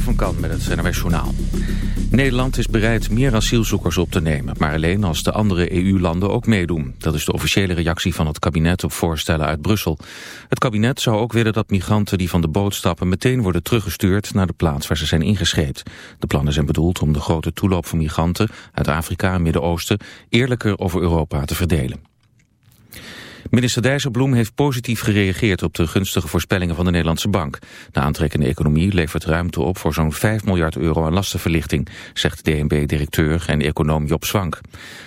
Van Kan met het NRS Journaal. Nederland is bereid meer asielzoekers op te nemen... maar alleen als de andere EU-landen ook meedoen. Dat is de officiële reactie van het kabinet op voorstellen uit Brussel. Het kabinet zou ook willen dat migranten die van de boot stappen... meteen worden teruggestuurd naar de plaats waar ze zijn ingescheept. De plannen zijn bedoeld om de grote toeloop van migranten... uit Afrika en Midden-Oosten eerlijker over Europa te verdelen. Minister Dijsselbloem heeft positief gereageerd op de gunstige voorspellingen van de Nederlandse Bank. De aantrekkende economie levert ruimte op voor zo'n 5 miljard euro aan lastenverlichting, zegt DNB-directeur en econoom Job Swank.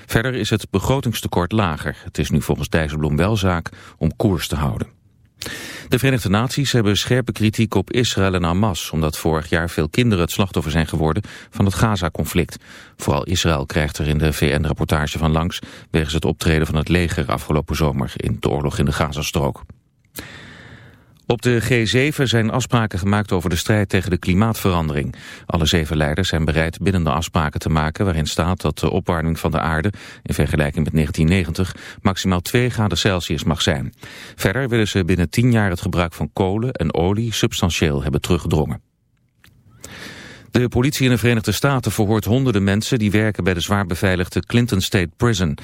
Verder is het begrotingstekort lager. Het is nu volgens Dijsselbloem wel zaak om koers te houden. De Verenigde Naties hebben scherpe kritiek op Israël en Hamas... omdat vorig jaar veel kinderen het slachtoffer zijn geworden van het Gaza-conflict. Vooral Israël krijgt er in de VN-rapportage van langs... wegens het optreden van het leger afgelopen zomer in de oorlog in de Gazastrook. Op de G7 zijn afspraken gemaakt over de strijd tegen de klimaatverandering. Alle zeven leiders zijn bereid bindende afspraken te maken... waarin staat dat de opwarming van de aarde in vergelijking met 1990... maximaal 2 graden Celsius mag zijn. Verder willen ze binnen 10 jaar het gebruik van kolen en olie substantieel hebben teruggedrongen. De politie in de Verenigde Staten verhoort honderden mensen die werken bij de zwaar beveiligde Clinton State Prison.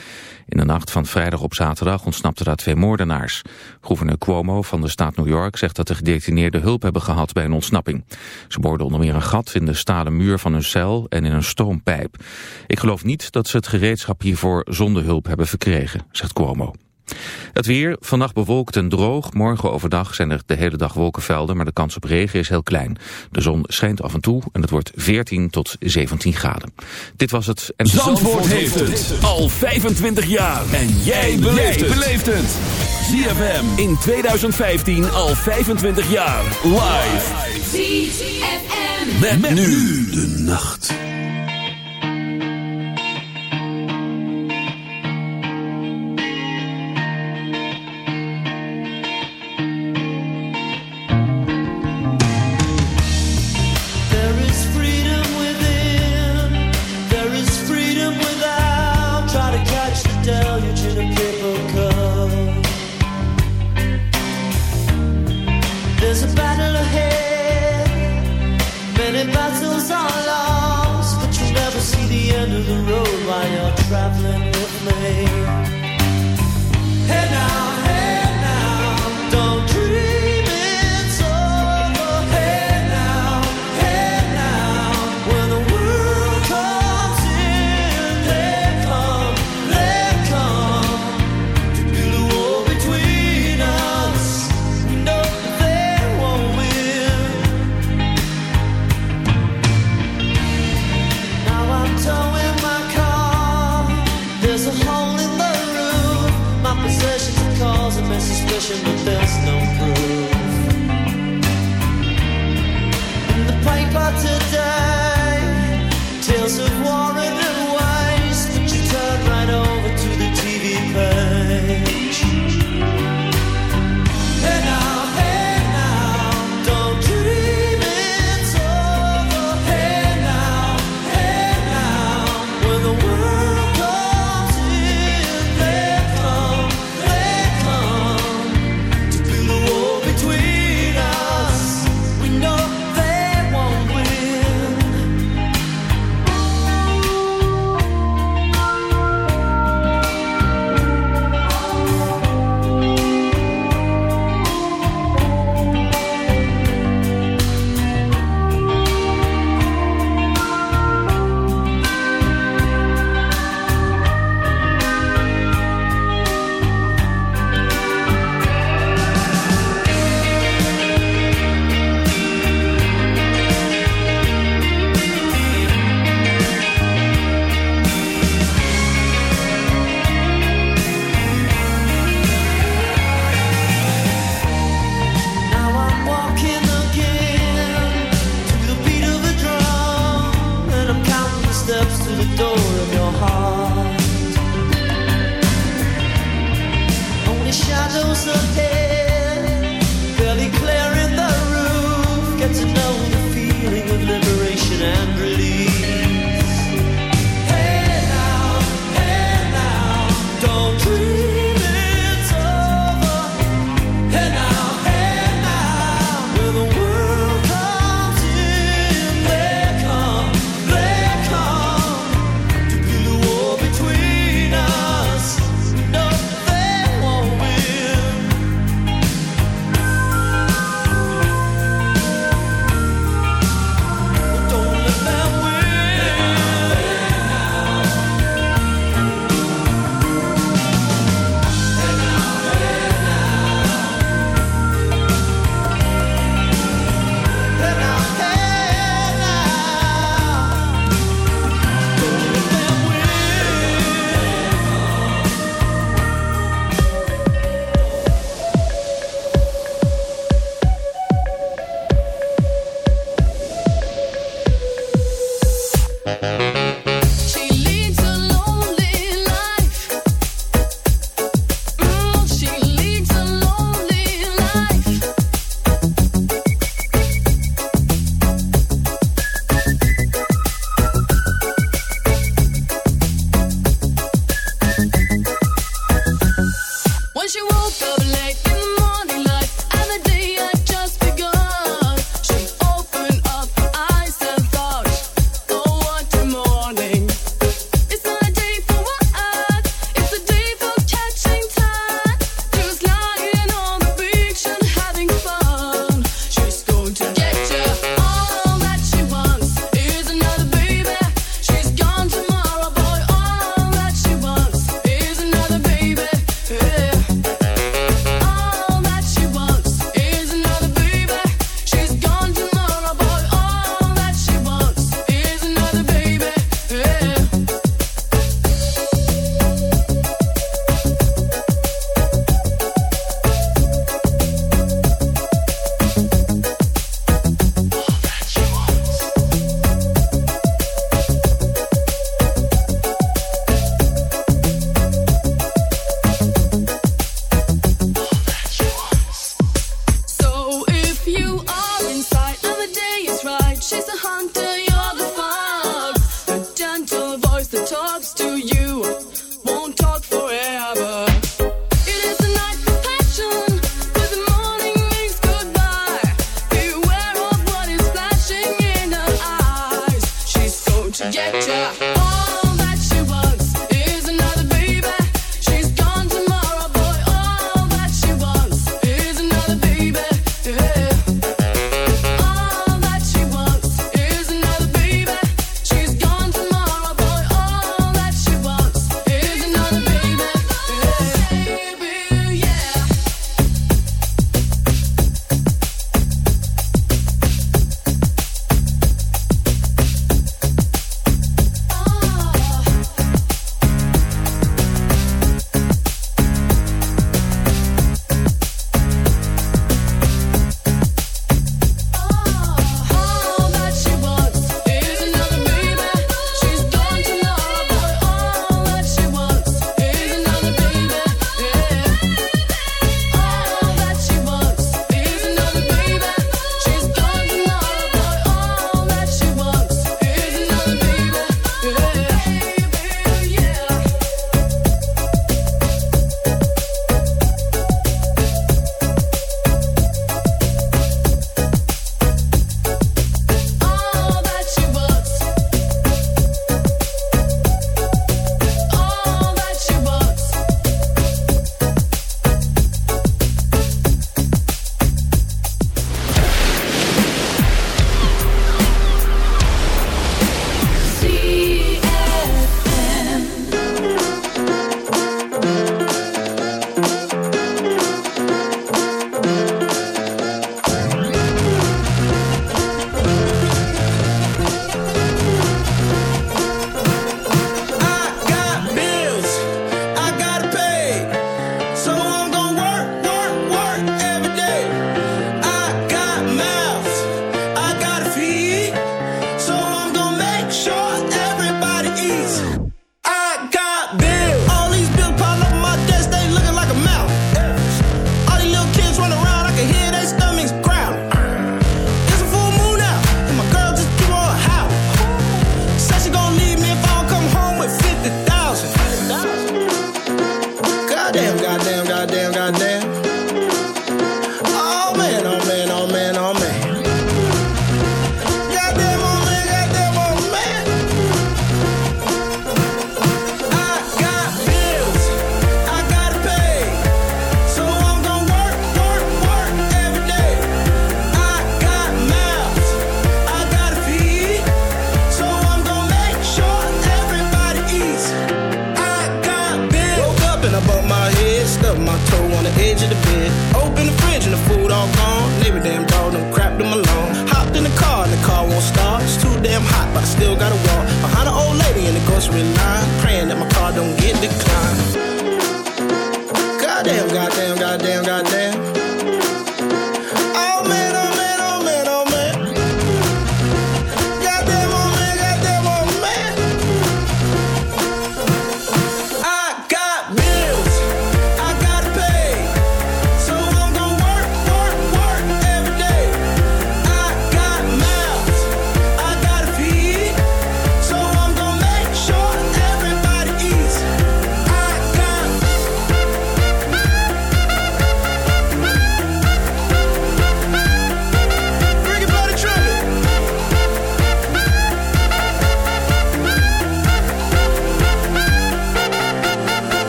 In de nacht van vrijdag op zaterdag ontsnapten daar twee moordenaars. Gouverneur Cuomo van de staat New York zegt dat de gedetineerden hulp hebben gehad bij een ontsnapping. Ze boorden onder meer een gat in de stalen muur van hun cel en in een stoompijp. Ik geloof niet dat ze het gereedschap hiervoor zonder hulp hebben verkregen, zegt Cuomo. Het weer, vannacht bewolkt en droog. Morgen overdag zijn er de hele dag wolkenvelden, maar de kans op regen is heel klein. De zon schijnt af en toe en het wordt 14 tot 17 graden. Dit was het... En Zandvoort, heeft het al 25 jaar. En jij beleeft het. ZFM in 2015 al 25 jaar. Live. ZFM. met nu de nacht.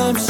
Sometimes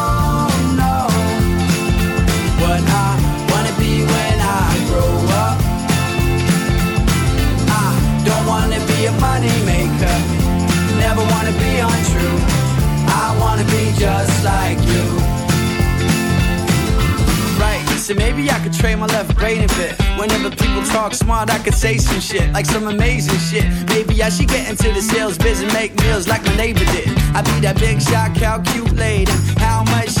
what I wanna be when I grow up. I don't wanna be a money maker, never wanna be untrue. I wanna be just like you. Right, so maybe I could trade my left brain a bit. Whenever people talk smart, I could say some shit, like some amazing shit. Maybe I should get into the sales biz and make meals like my neighbor did. I'd be that big shot, calculating how much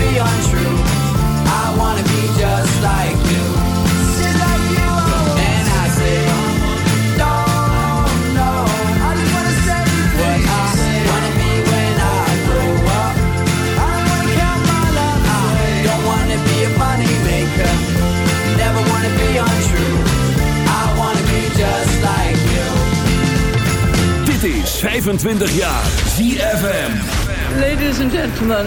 be untrue. I wanna be just like you. Just like you. And I still don't know what I wanna be when I grow up. I don't wanna be a money maker. Never wanna be untrue. I wanna be just like you. Dit is 25 jaar ZFM. Ladies and gentlemen,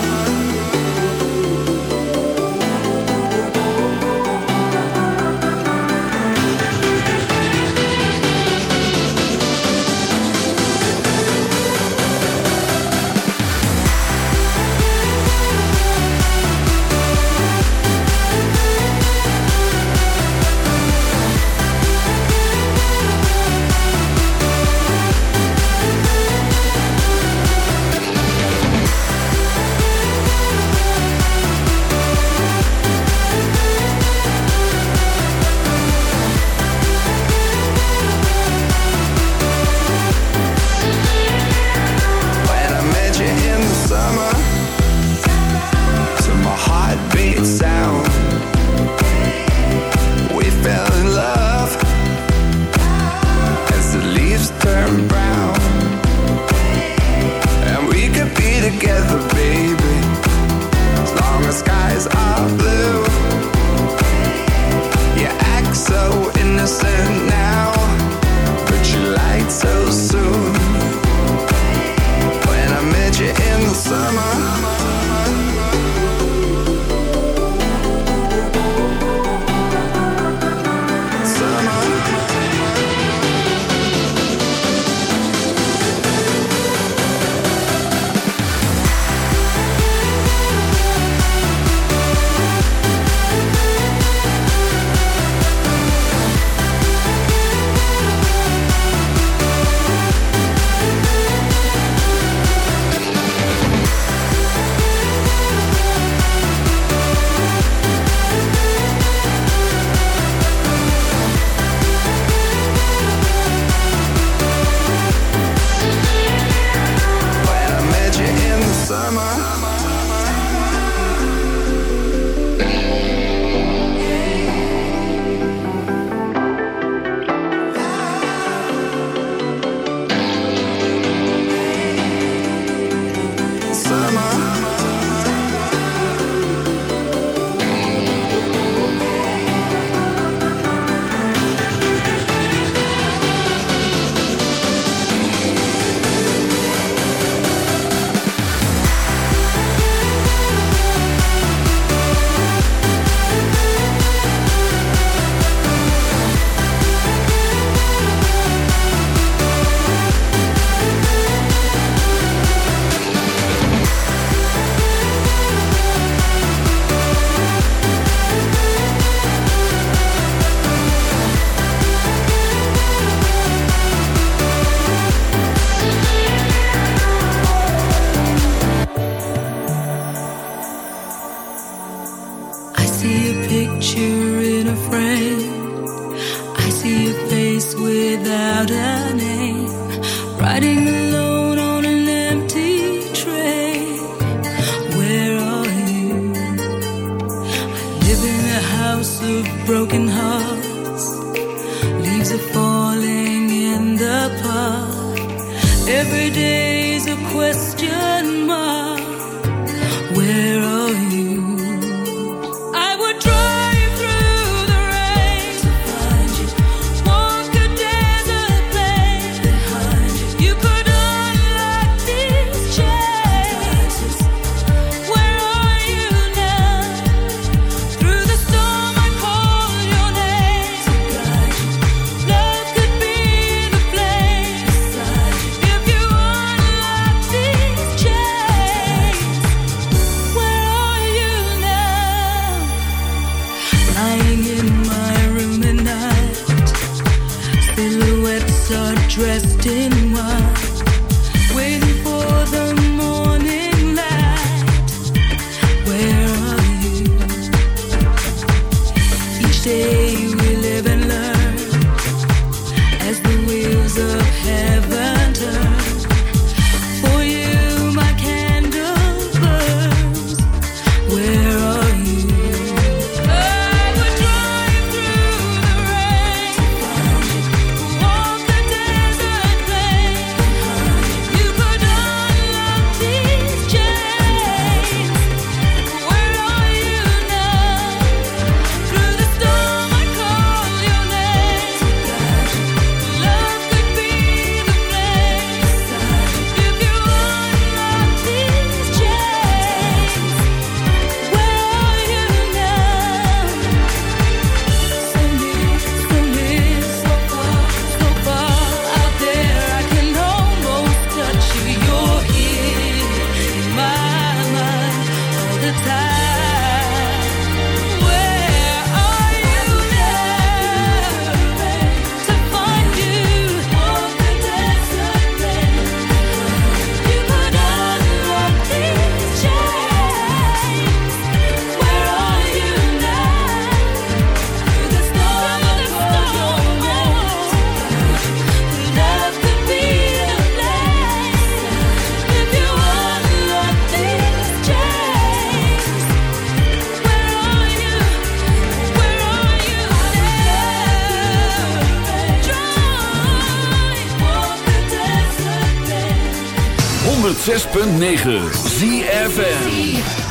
106.9 ZFN